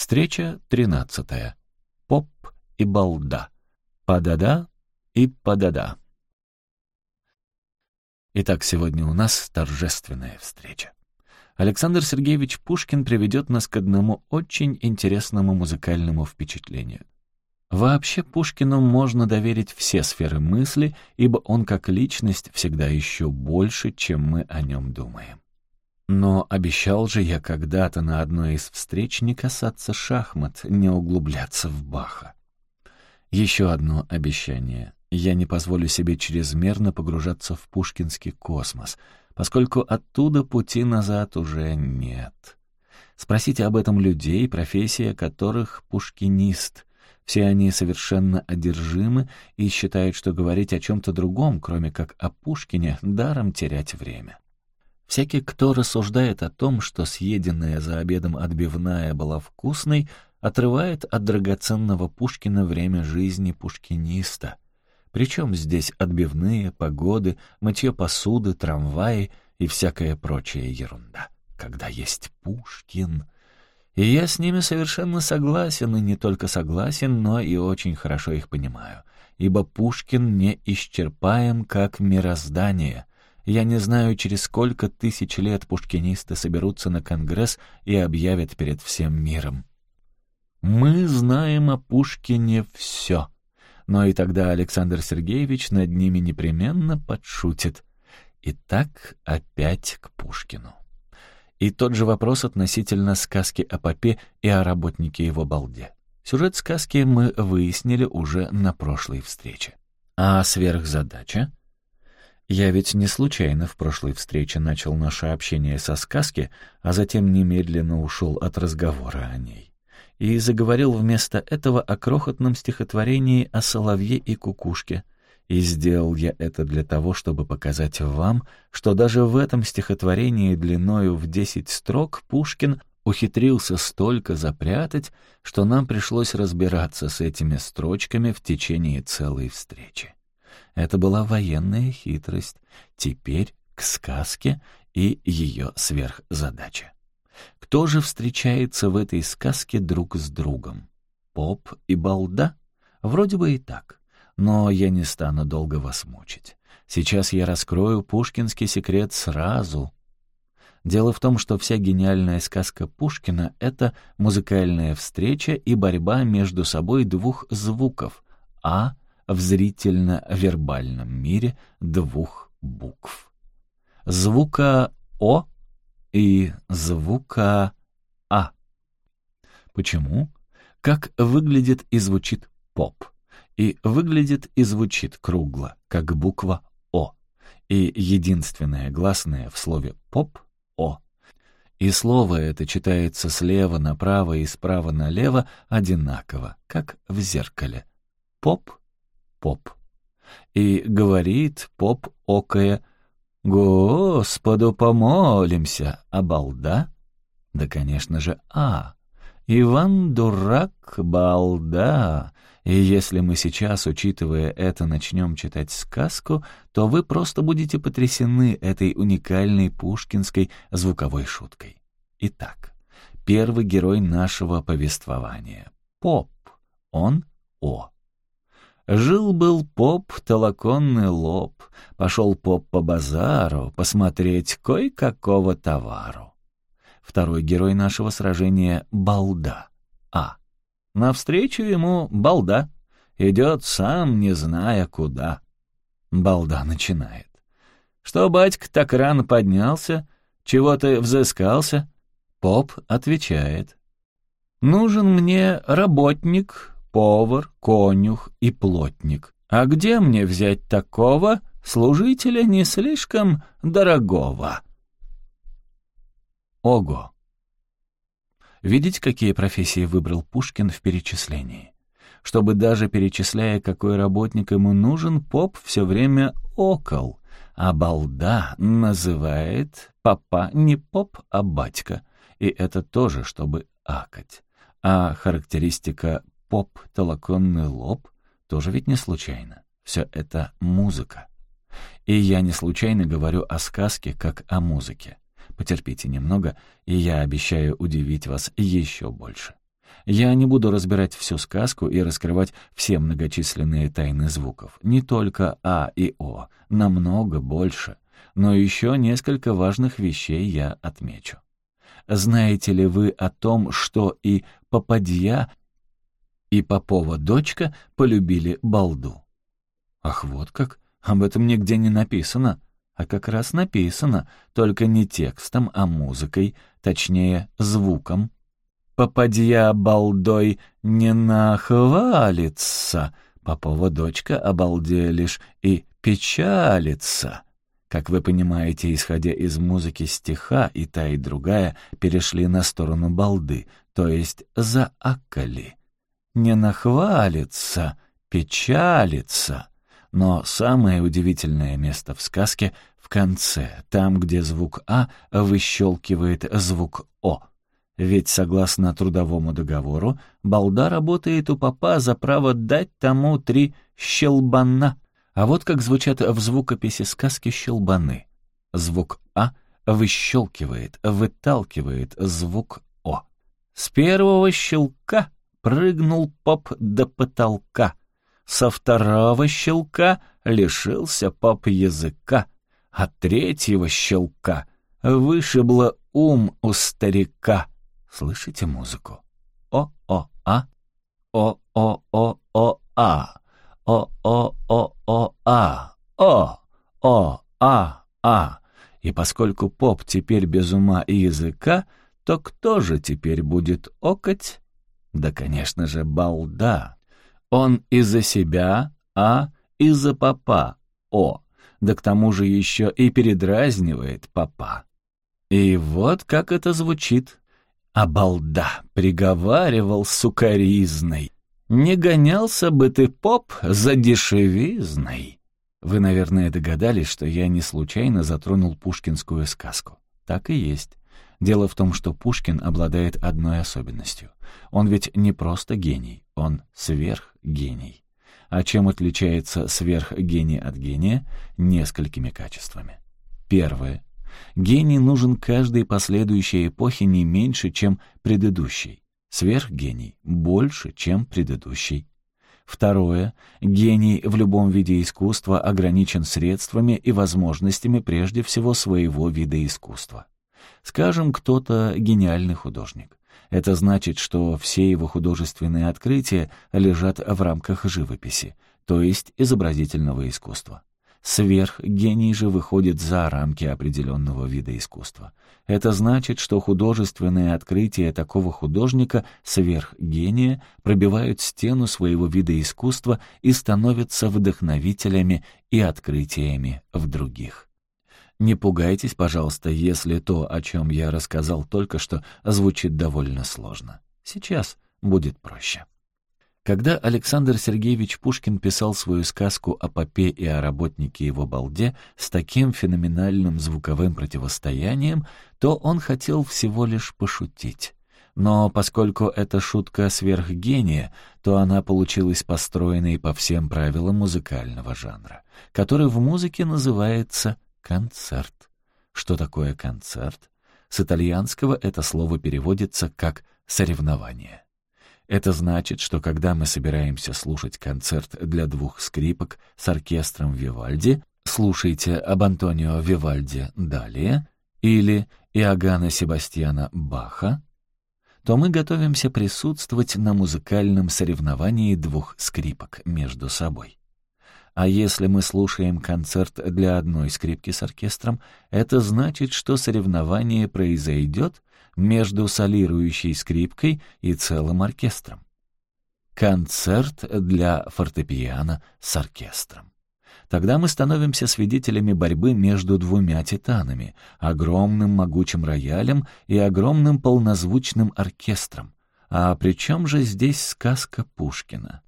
Встреча тринадцатая. Поп и балда. Падада и падада. Итак, сегодня у нас торжественная встреча. Александр Сергеевич Пушкин приведет нас к одному очень интересному музыкальному впечатлению. Вообще Пушкину можно доверить все сферы мысли, ибо он как личность всегда еще больше, чем мы о нем думаем. Но обещал же я когда-то на одной из встреч не касаться шахмат, не углубляться в Баха. Еще одно обещание. Я не позволю себе чрезмерно погружаться в пушкинский космос, поскольку оттуда пути назад уже нет. Спросите об этом людей, профессия которых — пушкинист. Все они совершенно одержимы и считают, что говорить о чем-то другом, кроме как о Пушкине, даром терять время. Всякий, кто рассуждает о том, что съеденная за обедом отбивная была вкусной, отрывает от драгоценного Пушкина время жизни пушкиниста. Причем здесь отбивные, погоды, мытье посуды, трамваи и всякая прочая ерунда. Когда есть Пушкин... И я с ними совершенно согласен, и не только согласен, но и очень хорошо их понимаю, ибо Пушкин не исчерпаем как мироздание, я не знаю, через сколько тысяч лет пушкинисты соберутся на Конгресс и объявят перед всем миром. Мы знаем о Пушкине все. Но и тогда Александр Сергеевич над ними непременно подшутит. Итак, опять к Пушкину. И тот же вопрос относительно сказки о попе и о работнике его балде. Сюжет сказки мы выяснили уже на прошлой встрече. А сверхзадача? Я ведь не случайно в прошлой встрече начал наше общение со сказки, а затем немедленно ушел от разговора о ней. И заговорил вместо этого о крохотном стихотворении о соловье и кукушке. И сделал я это для того, чтобы показать вам, что даже в этом стихотворении длиною в десять строк Пушкин ухитрился столько запрятать, что нам пришлось разбираться с этими строчками в течение целой встречи. Это была военная хитрость. Теперь к сказке и ее сверхзадача. Кто же встречается в этой сказке друг с другом? Поп и балда? Вроде бы и так. Но я не стану долго вас мучить. Сейчас я раскрою пушкинский секрет сразу. Дело в том, что вся гениальная сказка Пушкина — это музыкальная встреча и борьба между собой двух звуков — «а» в зрительно-вербальном мире двух букв. Звука «о» и звука «а». Почему? Как выглядит и звучит поп. И выглядит и звучит кругло, как буква «о». И единственное гласное в слове «поп» — «о». И слово это читается слева направо и справа налево одинаково, как в зеркале. Поп поп. И говорит поп окая, «Господу помолимся, а балда?» Да, конечно же, «а». Иван дурак, балда. И если мы сейчас, учитывая это, начнем читать сказку, то вы просто будете потрясены этой уникальной пушкинской звуковой шуткой. Итак, первый герой нашего повествования — Поп. Он — О. Жил-был поп толоконный лоб, пошел поп по базару посмотреть кое-какого товару. Второй герой нашего сражения — Балда. А. Навстречу ему Балда. Идет сам, не зная куда. Балда начинает. «Что, батька, так рано поднялся? Чего ты взыскался?» Поп отвечает. «Нужен мне работник, повар, конюх и плотник. А где мне взять такого служителя не слишком дорогого? Ого! Видите, какие профессии выбрал Пушкин в перечислении? Чтобы даже перечисляя, какой работник ему нужен, поп все время окол, а балда называет папа не поп, а батька, и это тоже, чтобы акать. А характеристика поп, толоконный лоб тоже ведь не случайно. Все это музыка. И я не случайно говорю о сказке, как о музыке. Потерпите немного, и я обещаю удивить вас еще больше. Я не буду разбирать всю сказку и раскрывать все многочисленные тайны звуков. Не только А и О, намного больше. Но еще несколько важных вещей я отмечу. Знаете ли вы о том, что и Попадья, и Попова дочка полюбили балду? Ах, вот как? Об этом нигде не написано. А как раз написано, только не текстом, а музыкой, точнее, звуком. «Попадья балдой не нахвалится», Попова дочка обалделишь и печалится. Как вы понимаете, исходя из музыки стиха, и та, и другая перешли на сторону балды, то есть заакали. Не нахвалится, печалится. Но самое удивительное место в сказке в конце, там, где звук «а» выщелкивает звук «о». Ведь, согласно трудовому договору, балда работает у папа за право дать тому три щелбана. А вот как звучат в звукописи сказки щелбаны. Звук «а» выщелкивает, выталкивает звук «о». С первого щелка прыгнул поп до потолка — со второго щелка лишился пап языка, а третьего щелка вышибло ум у старика. Слышите музыку? О-о-а, о-о-о-о-а, о-о-о-о-а, о-о-а-а. И поскольку поп теперь без ума и языка, то кто же теперь будет окать? Да, конечно же, балда. Он из-за себя, а из-за папа, о, да к тому же еще и передразнивает папа. И вот как это звучит. А балда приговаривал сукаризной. Не гонялся бы ты, поп, за дешевизной. Вы, наверное, догадались, что я не случайно затронул пушкинскую сказку. Так и есть. Дело в том, что Пушкин обладает одной особенностью. Он ведь не просто гений, он сверхгений. А чем отличается сверхгений от гения? Несколькими качествами. Первое. Гений нужен каждой последующей эпохе не меньше, чем предыдущей. Сверхгений больше, чем предыдущий. Второе. Гений в любом виде искусства ограничен средствами и возможностями прежде всего своего вида искусства. Скажем, кто-то гениальный художник. Это значит, что все его художественные открытия лежат в рамках живописи, то есть изобразительного искусства. Сверхгений же выходит за рамки определенного вида искусства. Это значит, что художественные открытия такого художника, сверхгения, пробивают стену своего вида искусства и становятся вдохновителями и открытиями в других. Не пугайтесь, пожалуйста, если то, о чем я рассказал только что, звучит довольно сложно. Сейчас будет проще. Когда Александр Сергеевич Пушкин писал свою сказку о попе и о работнике его балде с таким феноменальным звуковым противостоянием, то он хотел всего лишь пошутить. Но поскольку это шутка сверхгения, то она получилась построенной по всем правилам музыкального жанра, который в музыке называется Концерт. Что такое концерт? С итальянского это слово переводится как «соревнование». Это значит, что когда мы собираемся слушать концерт для двух скрипок с оркестром Вивальди, слушайте об Антонио Вивальди далее, или Иоганна Себастьяна Баха, то мы готовимся присутствовать на музыкальном соревновании двух скрипок между собой. А если мы слушаем концерт для одной скрипки с оркестром, это значит, что соревнование произойдет между солирующей скрипкой и целым оркестром. Концерт для фортепиано с оркестром. Тогда мы становимся свидетелями борьбы между двумя титанами, огромным могучим роялем и огромным полнозвучным оркестром. А при чем же здесь сказка Пушкина?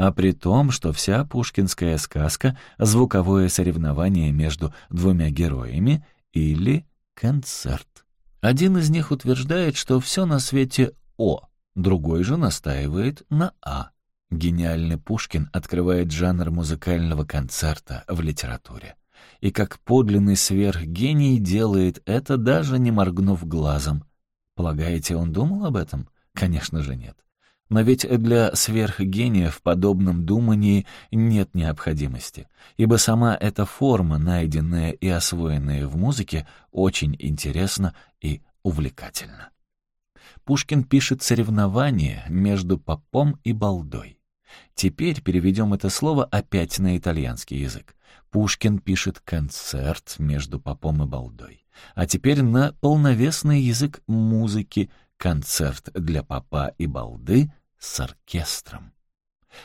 А при том, что вся пушкинская сказка — звуковое соревнование между двумя героями или концерт. Один из них утверждает, что все на свете «о», другой же настаивает на «а». Гениальный Пушкин открывает жанр музыкального концерта в литературе. И как подлинный сверхгений делает это, даже не моргнув глазом. Полагаете, он думал об этом? Конечно же нет. Но ведь для сверхгения в подобном думании нет необходимости, ибо сама эта форма, найденная и освоенная в музыке, очень интересна и увлекательна. Пушкин пишет соревнование между попом и балдой. Теперь переведем это слово опять на итальянский язык. Пушкин пишет концерт между попом и балдой. А теперь на полновесный язык музыки концерт для попа и балды с оркестром.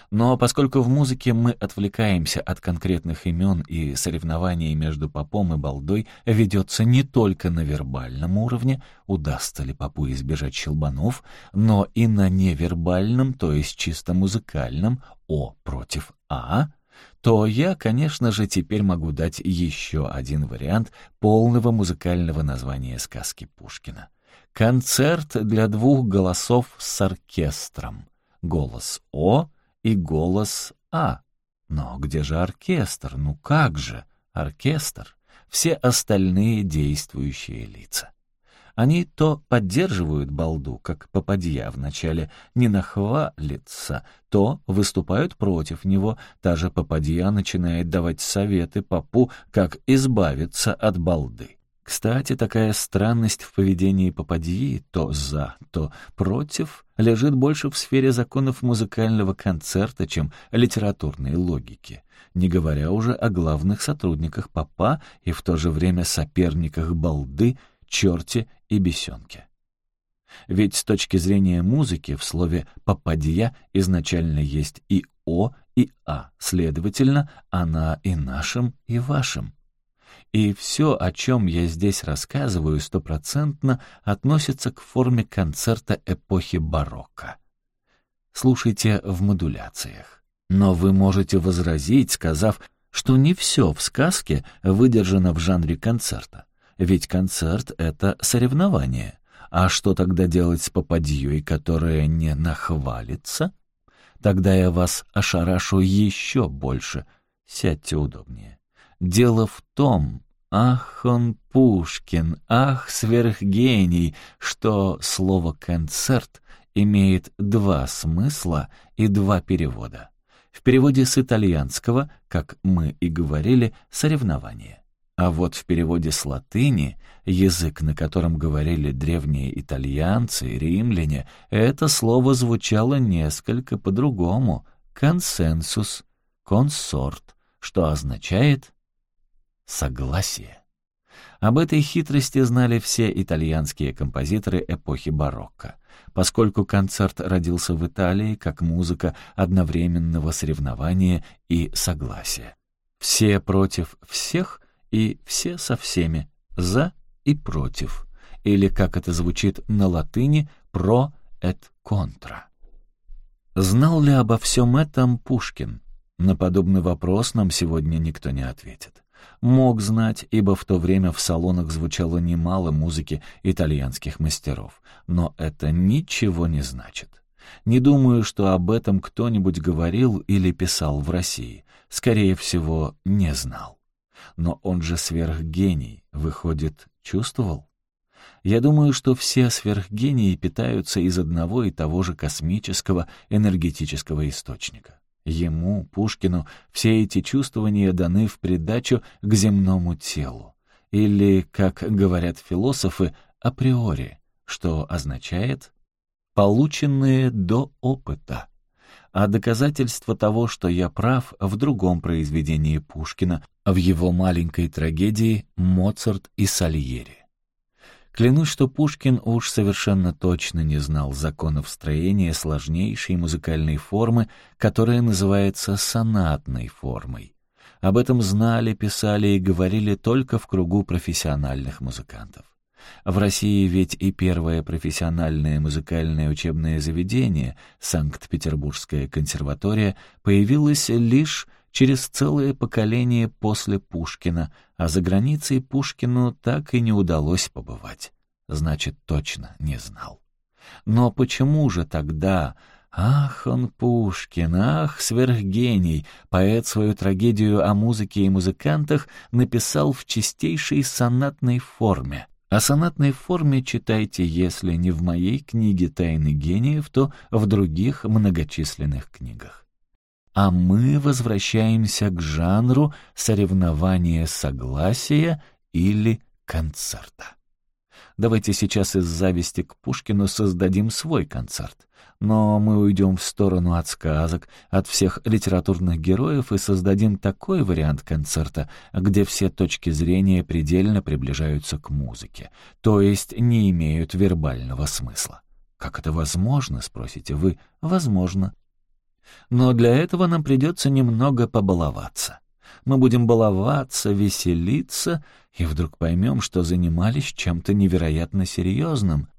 Но поскольку в музыке мы отвлекаемся от конкретных имен и соревнований между попом и балдой ведется не только на вербальном уровне, удастся ли попу избежать щелбанов, но и на невербальном, то есть чисто музыкальном, О против А, то я, конечно же, теперь могу дать еще один вариант полного музыкального названия сказки Пушкина. Концерт для двух голосов с оркестром. Голос О и голос А. Но где же оркестр? Ну как же? Оркестр. Все остальные действующие лица. Они то поддерживают балду, как попадья вначале не нахвалится, то выступают против него, та же попадья начинает давать советы попу, как избавиться от балды. Кстати, такая странность в поведении попадьи, то за, то против, лежит больше в сфере законов музыкального концерта, чем литературной логики, не говоря уже о главных сотрудниках попа и в то же время соперниках балды, черте и бесенке. Ведь с точки зрения музыки в слове «попадья» изначально есть и «о», и «а», следовательно, она и нашим, и вашим. И все, о чем я здесь рассказываю, стопроцентно относится к форме концерта эпохи барокко. Слушайте в модуляциях. Но вы можете возразить, сказав, что не все в сказке выдержано в жанре концерта. Ведь концерт — это соревнование. А что тогда делать с попадьей, которая не нахвалится? Тогда я вас ошарашу еще больше. Сядьте удобнее. Дело в том, Ах, он Пушкин, ах, сверхгений, что слово «концерт» имеет два смысла и два перевода. В переводе с итальянского, как мы и говорили, соревнование. А вот в переводе с латыни, язык, на котором говорили древние итальянцы и римляне, это слово звучало несколько по-другому — консенсус, консорт, что означает согласие. Об этой хитрости знали все итальянские композиторы эпохи барокко, поскольку концерт родился в Италии как музыка одновременного соревнования и согласия. Все против всех и все со всеми, за и против, или, как это звучит на латыни, «про et contra». Знал ли обо всем этом Пушкин? На подобный вопрос нам сегодня никто не ответит мог знать, ибо в то время в салонах звучало немало музыки итальянских мастеров. Но это ничего не значит. Не думаю, что об этом кто-нибудь говорил или писал в России. Скорее всего, не знал. Но он же сверхгений, выходит, чувствовал? Я думаю, что все сверхгении питаются из одного и того же космического энергетического источника. Ему, Пушкину, все эти чувствования даны в придачу к земному телу. Или, как говорят философы, априори, что означает «полученные до опыта». А доказательство того, что я прав, в другом произведении Пушкина, в его маленькой трагедии «Моцарт и Сальери». Клянусь, что Пушкин уж совершенно точно не знал законов строения сложнейшей музыкальной формы, которая называется сонатной формой. Об этом знали, писали и говорили только в кругу профессиональных музыкантов. В России ведь и первое профессиональное музыкальное учебное заведение, Санкт-Петербургская консерватория, появилось лишь через целое поколение после Пушкина, а за границей Пушкину так и не удалось побывать. Значит, точно не знал. Но почему же тогда... Ах, он Пушкин, ах, сверхгений! Поэт свою трагедию о музыке и музыкантах написал в чистейшей сонатной форме. О сонатной форме читайте, если не в моей книге «Тайны гениев», то в других многочисленных книгах. А мы возвращаемся к жанру соревнования согласия или концерта. Давайте сейчас из зависти к Пушкину создадим свой концерт. Но мы уйдем в сторону от сказок, от всех литературных героев и создадим такой вариант концерта, где все точки зрения предельно приближаются к музыке, то есть не имеют вербального смысла. Как это возможно, спросите вы? Возможно. Но для этого нам придется немного побаловаться. Мы будем баловаться, веселиться, и вдруг поймем, что занимались чем-то невероятно серьезным.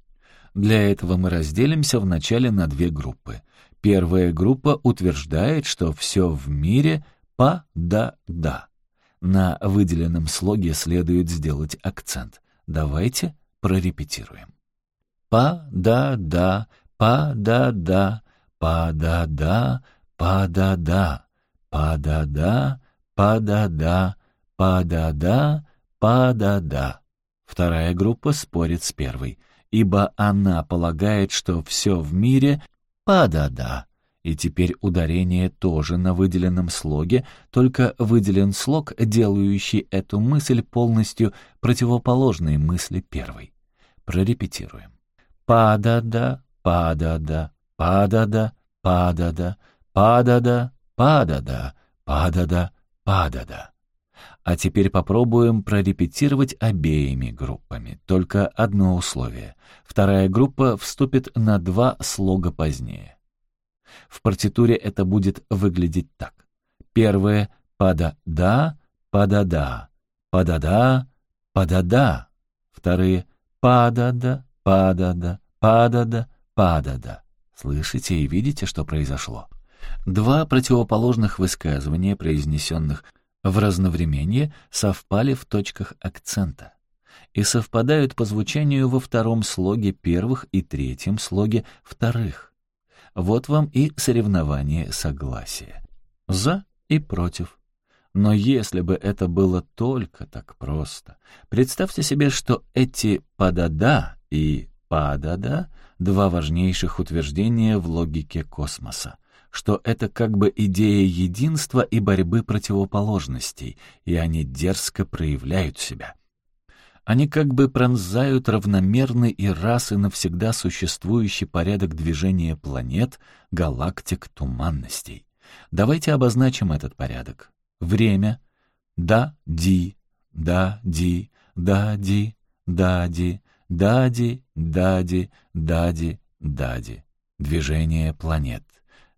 Для этого мы разделимся вначале на две группы. Первая группа утверждает, что все в мире «па-да-да». На выделенном слоге следует сделать акцент. Давайте прорепетируем. Па-да-да, па-да-да, па-да-да, па-да-да, па-да-да, па-да-да, па-да-да, па-да-да. Вторая группа спорит с первой, ибо она полагает, что все в мире па-да-да. И теперь ударение тоже на выделенном слоге, только выделен слог, делающий эту мысль полностью противоположной мысли первой. Прорепетируем. Па-да-да, па-да-да, па-да-да, па-да-да, па-да-да, па-да-да, па-да-да, па-да-да. А теперь попробуем прорепетировать обеими группами. Только одно условие. Вторая группа вступит на два слога позднее. В партитуре это будет выглядеть так. Первое — пада-да, пада-да, пада-да, пада-да. Вторые — пада-да, пада-да, пада-да, пада-да. Слышите и видите, что произошло? Два противоположных высказывания, произнесенных в разновременье совпали в точках акцента и совпадают по звучанию во втором слоге первых и третьем слоге вторых. Вот вам и соревнование согласия. За и против. Но если бы это было только так просто, представьте себе, что эти «падада» и «падада» — два важнейших утверждения в логике космоса что это как бы идея единства и борьбы противоположностей, и они дерзко проявляют себя. Они как бы пронзают равномерный и раз и навсегда существующий порядок движения планет, галактик, туманностей. Давайте обозначим этот порядок. Время. Да-ди, да-ди, да-ди, да-ди, да-ди, да-ди, да-ди, да-ди. Движение планет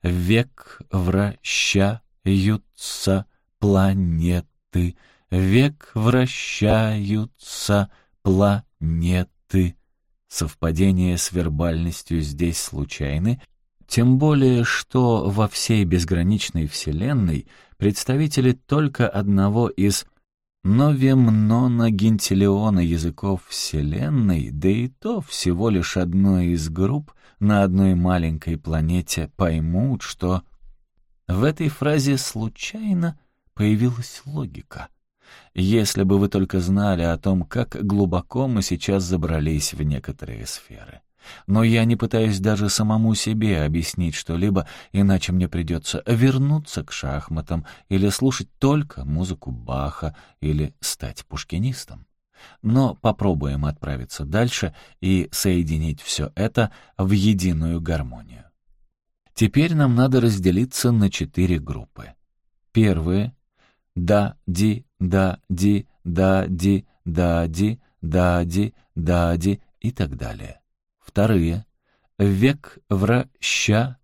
век вращаются планеты, век вращаются планеты. Совпадения с вербальностью здесь случайны, тем более, что во всей безграничной Вселенной представители только одного из новемноногентилиона языков Вселенной, да и то всего лишь одной из групп, на одной маленькой планете поймут, что в этой фразе случайно появилась логика. Если бы вы только знали о том, как глубоко мы сейчас забрались в некоторые сферы. Но я не пытаюсь даже самому себе объяснить что-либо, иначе мне придется вернуться к шахматам или слушать только музыку Баха или стать пушкинистом. Но попробуем отправиться дальше и соединить все это в единую гармонию. Теперь нам надо разделиться на четыре группы. Первые — да-ди, да-ди, да-ди, да-ди, да-ди, да-ди и так далее. Вторые — век вращаются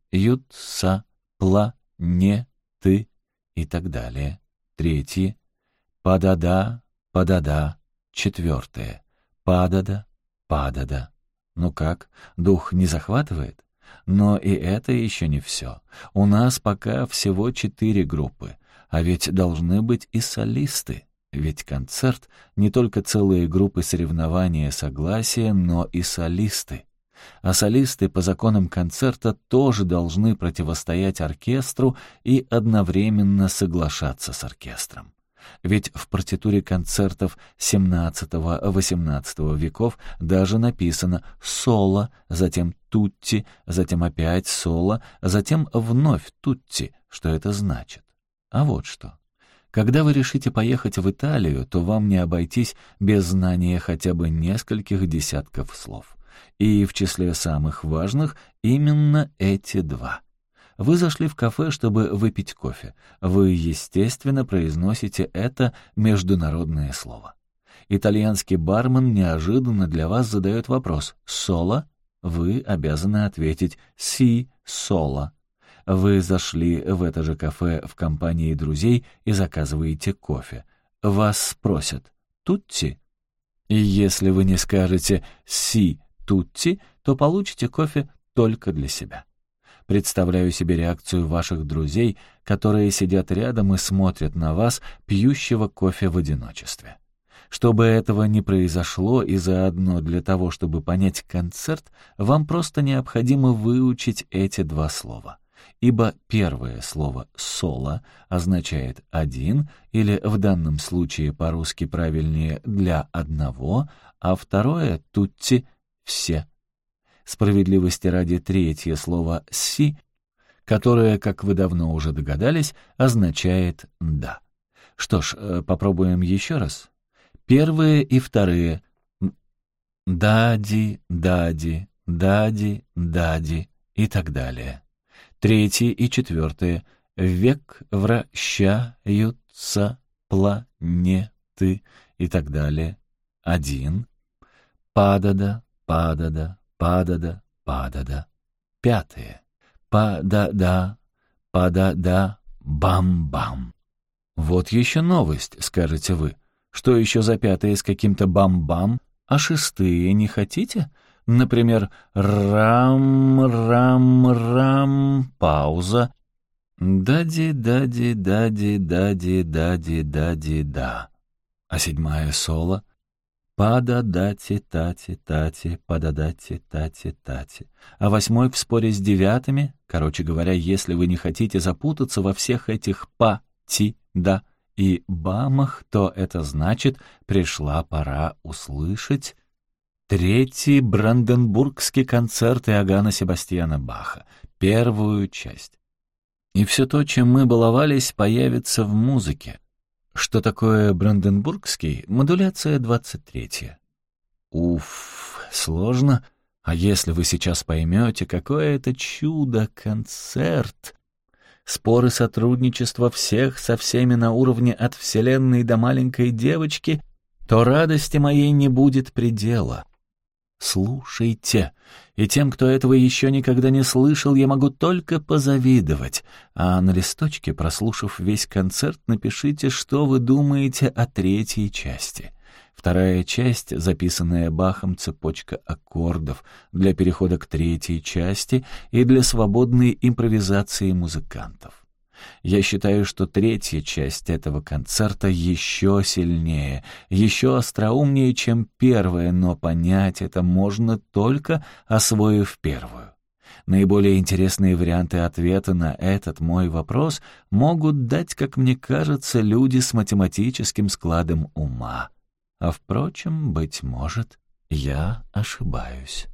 планеты и так далее. Третьи — падада, падада, Четвертое. Падада, падада. Ну как, дух не захватывает? Но и это еще не все. У нас пока всего четыре группы, а ведь должны быть и солисты. Ведь концерт — не только целые группы соревнования согласия, но и солисты. А солисты по законам концерта тоже должны противостоять оркестру и одновременно соглашаться с оркестром. Ведь в партитуре концертов XVII-XVIII веков даже написано «соло», затем «тутти», затем опять «соло», затем вновь «тутти». Что это значит? А вот что. Когда вы решите поехать в Италию, то вам не обойтись без знания хотя бы нескольких десятков слов. И в числе самых важных именно эти два. Вы зашли в кафе, чтобы выпить кофе. Вы, естественно, произносите это международное слово. Итальянский бармен неожиданно для вас задает вопрос «Соло?» Вы обязаны ответить «Си, соло». Вы зашли в это же кафе в компании друзей и заказываете кофе. Вас спросят «Тутти?» И если вы не скажете «Си, тутти», то получите кофе только для себя. Представляю себе реакцию ваших друзей, которые сидят рядом и смотрят на вас, пьющего кофе в одиночестве. Чтобы этого не произошло и заодно для того, чтобы понять концерт, вам просто необходимо выучить эти два слова. Ибо первое слово «соло» означает «один» или в данном случае по-русски правильнее «для одного», а второе «тутти» — «все». Справедливости ради третье слово «си», которое, как вы давно уже догадались, означает «да». Что ж, э, попробуем еще раз. Первые и вторые «дади», «дади», «дади», «дади» и так далее. Третье и четвертое «век вращаются планеты» и так далее. Один «падада», «падада», Падада, падада. Пятое. Па-да-да, па-да-да, бам-бам. Вот еще новость, скажете вы. Что еще за пятое с каким-то бам-бам? А шестые не хотите? Например, рам-рам-рам, пауза. Дади-дади-дади-дади-дади-дади-да. А седьмая соло — Пададати-тати-тати, пададати-тати-тати. А восьмой в споре с девятыми, короче говоря, если вы не хотите запутаться во всех этих па-ти-да и бамах, то это значит, пришла пора услышать третий бранденбургский концерт Иоганна Себастьяна Баха, первую часть. И все то, чем мы баловались, появится в музыке. Что такое Бранденбургский? Модуляция 23. Уф, сложно. А если вы сейчас поймете, какое это чудо-концерт? Споры сотрудничества всех со всеми на уровне от вселенной до маленькой девочки, то радости моей не будет предела. Слушайте, и тем, кто этого еще никогда не слышал, я могу только позавидовать. А на листочке, прослушав весь концерт, напишите, что вы думаете о третьей части. Вторая часть, записанная Бахом цепочка аккордов для перехода к третьей части и для свободной импровизации музыкантов. Я считаю, что третья часть этого концерта еще сильнее, еще остроумнее, чем первая, но понять это можно только освоив первую. Наиболее интересные варианты ответа на этот мой вопрос могут дать, как мне кажется, люди с математическим складом ума. А впрочем, быть может, я ошибаюсь.